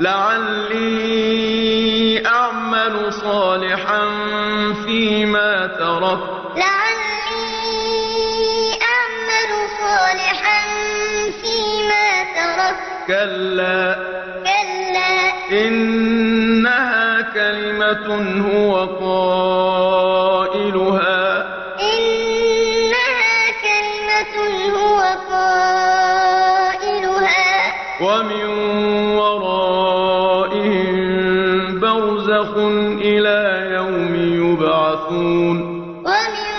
لعلي أعمل صالحا فيما تركت. لعلي أعمل صالحا فيما تركت. كلا كلا إنها كلمة هو قائلها. إنها كلمة هو قائلها. ومن ورائهم مبرزخ إلى يوم يبعثون ومن